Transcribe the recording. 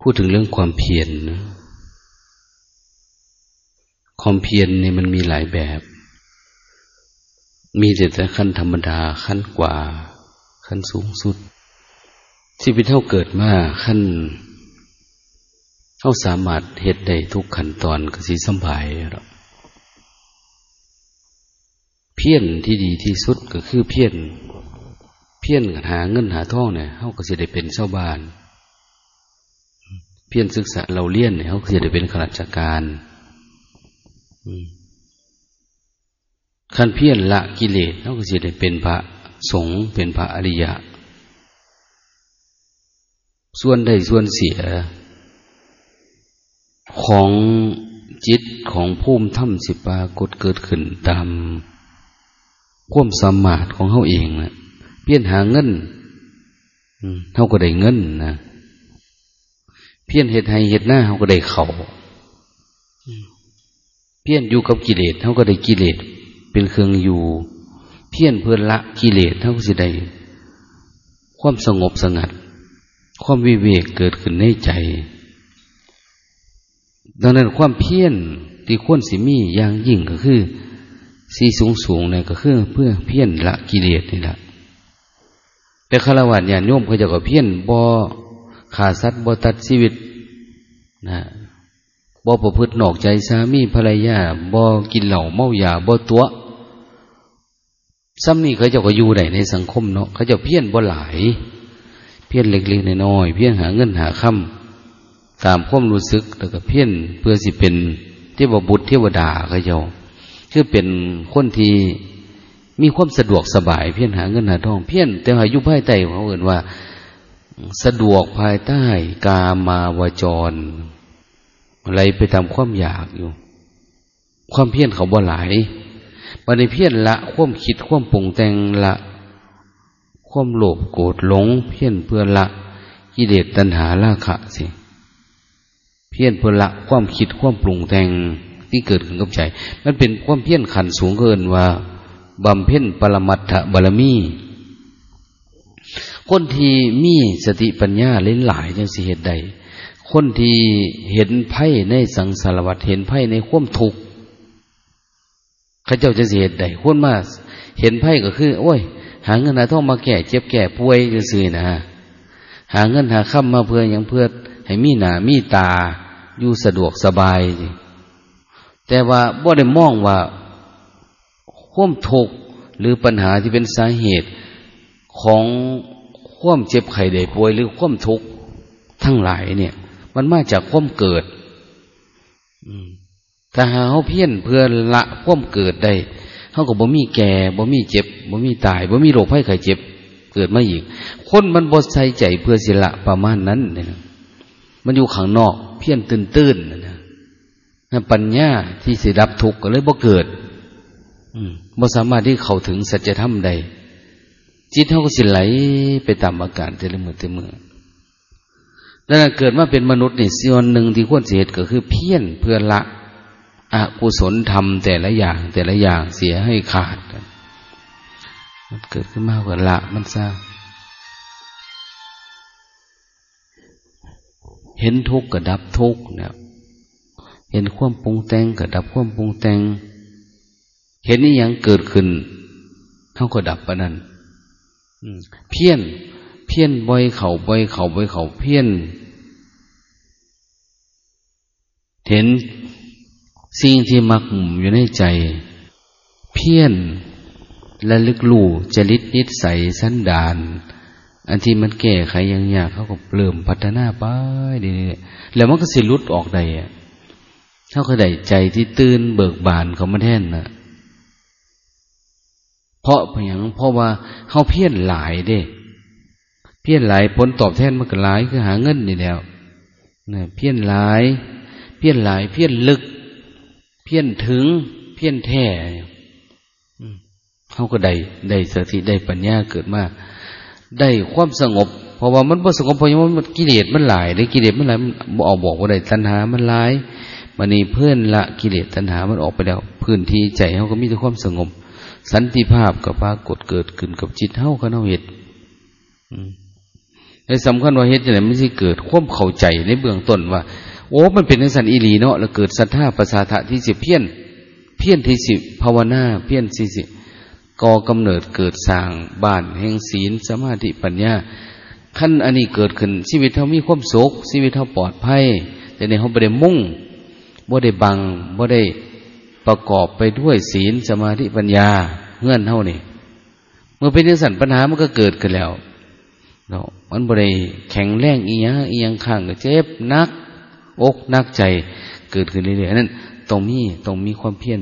พูดถึงเรื่องความเพียรนะความเพียรเนี่ยมันมีหลายแบบ มีแต่ขั้นธรรมดาขั้นกว่า ขั้นสูงสุดชีวิตเท่าเกิดมาขั้นเท่าสามารถเหตุใดทุกขั้นตอนก็สีสบายหรอกเพี้ยนที่ดีที่สุดก็คือเพี้ยน เพี้ยนหาเงินหาทองเนี่ยเขาก็จะได้เป็นชาวบ้าน เพี้ยนศึกษาเราเลี้ยนเนี่ยเขาก็จะได้เป็นข้าราชการขั้นเพี้ยนละกิเลสเขาก็จะได้เป็นพระสงฆ์เป็นพระอริยะ ส่วนใดส่วนเสีย ของจิตของภูมิถ้ำสิปากดเกิดขึ้นตามความสมารของเขาเองนะเพี้ยนหาเงินเท่าก็ได้เงินนะ เพี้ยนเหตุให้เหตุหน้าเขาก็ได้เขาเพี้ยนอยู่กับกิเลสเท่าก็ได้กิเลสเป็นเครื่องอยู่ เพี้ยนเพื่อละกิเลสเท่าก็สิได้ความสงบสงัด ความวิเวกเกิดขึ้นในใจ ดังนั้นความเพี้ยนที่ควรสิมีอย่างยิ่งก็คือสีสูงสูงเนี่ยก็คือเพื่อเพี้ยนละกิเลสนี่แหละแต่ฆราวาสญาณโยมเขาจะก็เพี้ยนบ่ ขาสัตว์บ่ตัดชีวิตนะบ่ประพฤตินอกใจสามีภรรยาบ่กินเหล้าเมายาบ่ตัวซ้ำนี่เขาจะก็อยู่ได้ในสังคมเนาะเขาจะเพี้ยนบ่หลาย เพี้ยนเล็กๆน้อยๆเพี้ยนหาเงินหาคำตามความรู้สึกแล้วก็เพี้ยนเพื่อสิเป็นเทวบุตรเทวดาเขาจะคือเป็นคนที่มีความสะดวกสบาย เพี้ยนหาเงินหาทอง เพี้ยนแต่หายุภายใต้เขาเอ่นว่า สะดวกภายใต้กามาวจร อะไรไปตามความอยากอยู่ ความเพียนเขาบ่หลายวันในเพียนละความคิดความปรุงแต่งละ ความโลภโกรธหลง เพียนเพื่อละกิเลสตัณหาราคะสิเพียนเพื่อละความคิดความปรุงแต่งที่เกิดขึ้นกับใจ มันเป็นความเพียนขันสูงเกินว่าบำเพ็ญปรมัตถบารมี คนที่มีสติปัญญาเล่นหลายจังสิเหตุใด คนที่เห็นไพ่ในสังสารวัฏเห็นไพ่ในความทุกข์ข้าเจ้าจะเสียใดคนมาเห็นไพ่ก็คือ โอ้ย หาเงินหาทองมาแก่เจ็บแก่ป่วยจะซื้อนะหาเงินหาค่ำมาเพื่อยังเพื่อให้มีหนามีตา อยู่สะดวกสบาย แต่ว่าบ่ได้มองว่าข่มทุกข์หรือปัญหาที่เป็นสาเหตุของ ข่มเจ็บไข้ได้ป่วยหรือข่มทุกข์ทั้งหลายเนี่ย มันมาจากข่มเกิดถ้าหาเขาเพี้ยนเพื่อละข่มเกิดได้เขาก็บ่มีแก่บ่มีเจ็บบ่มีตายบ่มีโรคไข้ไข้เจ็บ เกิดมาอีก คนมันบ่ใส่ใจเพื่อสิละประมาณนั้นเนี่ยมันอยู่ข้างนอก เพี้ยนตื้นๆนะปัญญาที่สิดับทุกข์ก็เลยบ่เกิดบ่สามารถที่เข้าถึงสัจธรรมใด จิตเขาก็สิไหลไปตามอาการแต่ละมือแต่มือแล้วเกิดมาเป็นมนุษย์นี่ส่วนหนึ่งที่ควรเสียก็คือเพี้ยนเพื่อละอกุศลธรรมแต่ละอย่าง แต่ละอย่างเสียให้ขาด มันเกิดขึ้นมาเพื่อละมันซะเห็นทุกข์กับดับทุกข์เนี่ยเห็นความปรุงแต่งกับดับความปรุงแต่ง เห็นนี่ยังเกิดขึ้นเขาก็ดับปะนั้น เพี้ยน เพี้ยนบ่อยเข่าบ่อยเข่าบ่อยเข่าเพี้ยน เห็นสิ่งที่มักหมุมอยู่ในใจ เพี้ยนและลึกลู่จริตนิสัยสันดาน อันที่มันแก้ไขยังยากเขาก็เริ่มพัฒนาไปเรื่อยๆแล้วมันก็สิลุดออกได้อะถ้าเขาได้ใจที่ตื่นเบิกบานเขามาแท่นนะ เพราะเพียงเพราะว่าเขาเพี้ยนหลายเด้ เพี้ยนหลายผลตอบแทนมันก็หลายคือหาเงินนี่แล้วเนี่ยเพี้ยนหลาย เพี้ยนหลาย เพี้ยนลึก เพี้ยนถึง เพี้ยนแท้เขาก็ได้ได้สติได้ปัญญาเกิดมาได้ความสงบ เพราะว่ามันบ่สงบเพราะว่ามันกิเลสมันหลายได้กิเลสมันหลายมันออกบอกว่าได้ตัณหามันหลายมันนี่เพื่อนละกิเลสตัณหามันออกไปแล้ว พื้นที่ใจเขาก็มีแต่ความสงบ สันติภาพกับปรากฏเกิดขึ้นกับจิตเฮาเขาเนาเหตุในสำคัญว่าเฮ็ดจังได๋มันสิเกิดความเข้าใจในเบื้องต้นว่า โอ้มันเป็นจังซั่นอีหลีเนาะแล้วเกิดศรัทธาประสาทะที่สิเพี้ยน เพี้ยนที่สิภาวนาเพี้ยนที่สิก่อกำเนิดเกิดสร้างบ้านแห่งศีลสมาธิปัญญาขั้นอันนี้เกิดขึ้นชีวิตเฮามีความสุขชีวิตเฮาปลอดภัย แต่ในเฮาบ่ได้มุ่งบ่ได้บังบ่ได้ ประกอบไปด้วยศีลสมาธิปัญญาเงื่อนเท่านี่เมื่อเป็นจังสันปัญหามันก็เกิดขึ้นแล้วเนาะมันบริแข็งแรงอีหยังอีหยังข้างก็เจ็บนัก อกนักใจเกิดขึ้นเรื่อยๆนั้นตรงนี้ตรงมีความเพียร